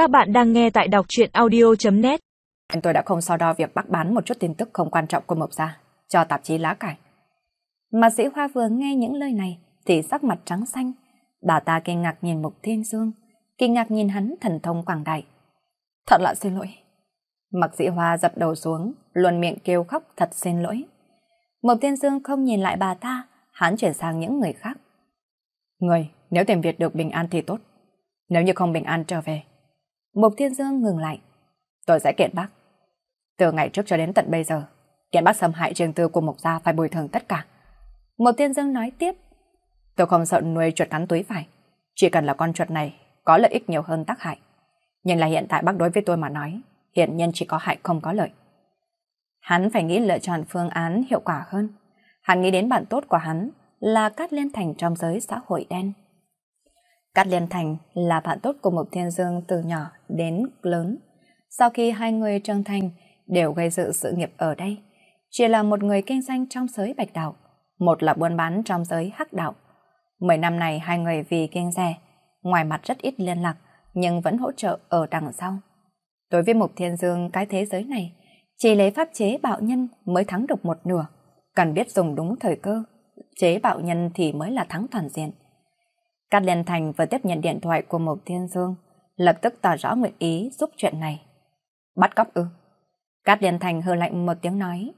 Các bạn đang nghe tại đọc truyện audio.net Tôi đã không so đo việc bắt bán một chút tin tức không quan trọng của Mộc Gia cho tạp chí lá cải. Mà sĩ Hoa vừa nghe những lời này thì sắc mặt trắng xanh. Bà ta kinh ngạc nhìn Mục Thiên Dương, kinh ngạc nhìn hắn thần thông quảng đại. Thật là xin lỗi. Mặc sĩ Hoa dập đầu xuống, luôn miệng kêu khóc thật xin lỗi. mộc Thiên Dương không nhìn lại bà ta, hắn chuyển sang những người khác. Người, nếu tìm việc được bình an thì tốt. Nếu như không bình an trở về. Mục Thiên Dương ngừng lại. Tôi sẽ kiện bác. Từ ngày trước cho đến tận bây giờ, kiện bác xâm hại riêng tư của Mục Gia phải bồi thường tất cả. Mục Thiên Dương nói tiếp. Tôi không sợ nuôi chuột cắn túi phải. Chỉ cần là con chuột này có lợi ích nhiều hơn tác hại. Nhưng là hiện tại bác đối với tôi mà nói, hiện nhân chỉ có hại không có lợi. Hắn phải nghĩ lựa chọn phương án hiệu quả hơn. Hắn nghĩ đến bạn tốt của hắn là Cát Liên Thành trong giới xã hội đen. Cát Liên Thành là bạn tốt của Mộc Thiên Dương từ nhỏ đến lớn. Sau khi hai người trưởng thành đều gây dựng sự nghiệp ở đây, chỉ là một người kinh doanh trong giới bạch đạo, một là buôn bán trong giới hắc đạo. Mười năm này hai người vì kinh rẻ, ngoài mặt rất ít liên lạc, nhưng vẫn hỗ trợ ở đằng sau. Đối với Mục Thiên Dương cái thế giới này, chỉ lấy pháp chế bạo nhân mới thắng được một nửa, cần biết dùng đúng thời cơ, chế bạo nhân thì mới là thắng toàn diện. Cát Liên Thành vừa tiếp nhận điện thoại của Mộc Thiên Dương, lập tức tỏ rõ nguyện ý giúp chuyện này. Bắt cóc ư? Cát Liên Thành hư lạnh một tiếng nói.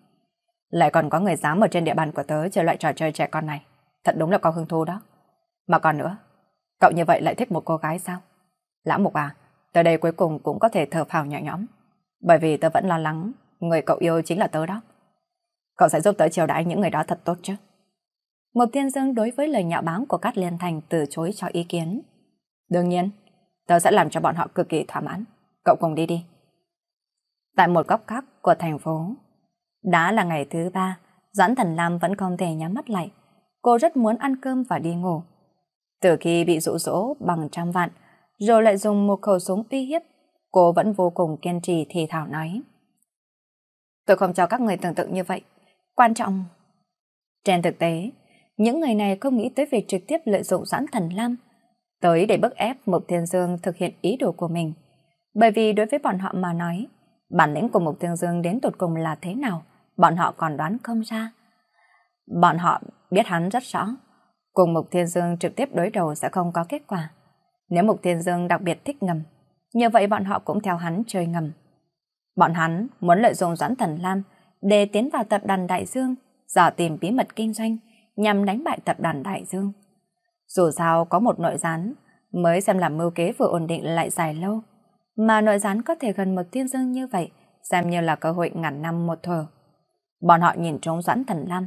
Lại còn có người dám ở trên địa bàn của tớ chơi loại trò chơi trẻ con này. Thật đúng là có hương thu đó. Mà còn nữa, cậu như vậy lại thích một cô gái sao? Lão Mục à, tới đây cuối cùng cũng có thể thở phào nhẹ nhõm. Bởi vì tớ vẫn lo lắng, người cậu yêu chính là tớ đó. Cậu sẽ giúp tớ chiều đãi những người đó thật tốt chứ? Mộc Thiên Dương đối với lời nhạo báng của Cát Liên Thành từ chối cho ý kiến. Đương nhiên, tớ sẽ làm cho bọn họ cực kỳ thỏa mãn. Cậu cùng đi đi. Tại một góc khác của thành phố, đã là ngày thứ ba, Doãn Thần Lam vẫn không thể nhắm mắt lại. Cô rất muốn ăn cơm và đi ngủ. Từ khi bị dụ dỗ bằng trăm vạn, rồi lại dùng một khẩu súng uy hiếp, cô vẫn vô cùng kiên trì thì thảo nói. Tôi không cho các người tưởng tượng như vậy. Quan trọng... Trên thực tế, những người này không nghĩ tới việc trực tiếp lợi dụng Doãn Thần Lam, tới để bức ép Mục Thiên Dương thực hiện ý đồ của mình. Bởi vì đối với bọn họ mà nói, bản lĩnh của Mục Thiên Dương đến tột cùng là thế nào, bọn họ còn đoán không ra. Bọn họ biết hắn rất rõ, cùng Mục Thiên Dương trực tiếp đối đầu sẽ không có kết quả. Nếu Mục Thiên Dương đặc biệt thích ngầm, như vậy bọn họ cũng theo hắn chơi ngầm. Bọn hắn muốn lợi dụng Doãn Thần Lam để tiến vào tập đoàn Đại Dương, dò tìm bí mật kinh doanh, nhằm đánh bại tập đoàn Đại Dương. Dù sao có một nội gián, mới xem là mưu kế vừa ổn định lại dài lâu, mà nội gián có thể gần một thiên dương như vậy, xem như là cơ hội ngàn năm một thờ. Bọn họ nhìn trống Doãn Thần Lam,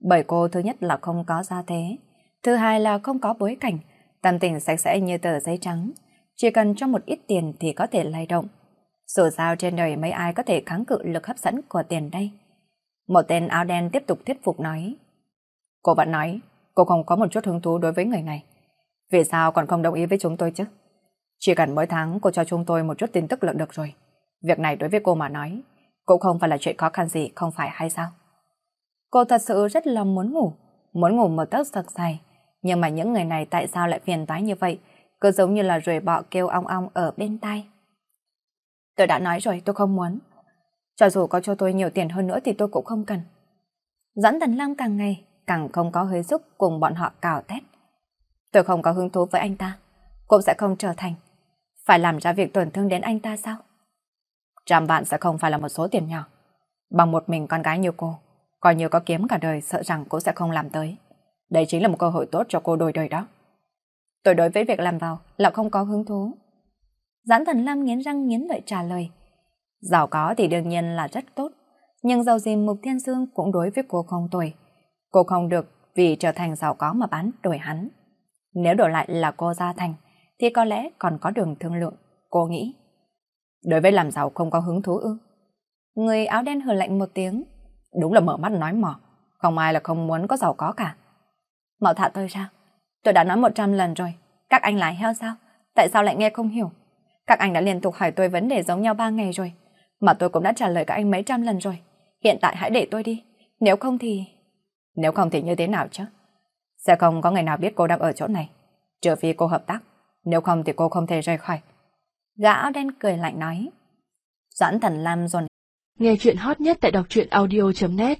bởi cô thứ nhất là không có gia thế, thứ hai là không có bối cảnh, tâm tình sạch sẽ như tờ giấy trắng, chỉ cần cho một ít tiền thì có thể lay động. Dù sao trên đời mấy ai có thể kháng cự lực hấp dẫn của tiền đây. Một tên áo đen tiếp tục thuyết phục nói. Cô vẫn nói, cô không có một chút hứng thú đối với người này. Vì sao còn không đồng ý với chúng tôi chứ? Chỉ cần mỗi tháng cô cho chúng tôi một chút tin tức lượng được rồi. Việc này đối với cô mà nói, cũng không phải là chuyện khó khăn gì, không phải hay sao? Cô thật sự rất lòng muốn ngủ, muốn ngủ một tấc sặc dài. Nhưng mà những người này tại sao lại phiền toái như vậy? Cứ giống như là ruồi bọ kêu ong ong ở bên tai. Tôi đã nói rồi, tôi không muốn. Cho dù có cho tôi nhiều tiền hơn nữa thì tôi cũng không cần. Doãn Tần Lam càng ngày càng không có hơi giúp cùng bọn họ cào tét. Tôi không có hứng thú với anh ta, cũng sẽ không trở thành. Phải làm ra việc tổn thương đến anh ta sao? Trăm vạn sẽ không phải là một số tiền nhỏ. Bằng một mình con gái như cô, coi như có kiếm cả đời sợ rằng cô sẽ không làm tới. Đây chính là một cơ hội tốt cho cô đổi đời đó. Tôi đối với việc làm vào là không có hứng thú. Giãn thần Lam nghiến răng nghiến lợi trả lời. Giàu có thì đương nhiên là rất tốt, nhưng giàu gì Mục Thiên Dương cũng đối với cô không tuổi. Cô không được vì trở thành giàu có mà bán đổi hắn. Nếu đổi lại là cô Gia Thành, thì có lẽ còn có đường thương lượng, cô nghĩ. Đối với làm giàu không có hứng thú ư. Người áo đen hờ lạnh một tiếng. Đúng là mở mắt nói mỏ, không ai là không muốn có giàu có cả. Mạo thả tôi sao? Tôi đã nói một trăm lần rồi, các anh lại heo sao? Tại sao lại nghe không hiểu? Các anh đã liên tục hỏi tôi vấn đề giống nhau ba ngày rồi, mà tôi cũng đã trả lời các anh mấy trăm lần rồi. Hiện tại hãy để tôi đi, nếu không thì... Nếu không thì như thế nào chứ? Sẽ không có người nào biết cô đang ở chỗ này. Trừ phi cô hợp tác. Nếu không thì cô không thể rời khỏi. Gã áo đen cười lạnh nói. Doãn thần Lam dồn. Nghe chuyện hot nhất tại đọc truyện audio.net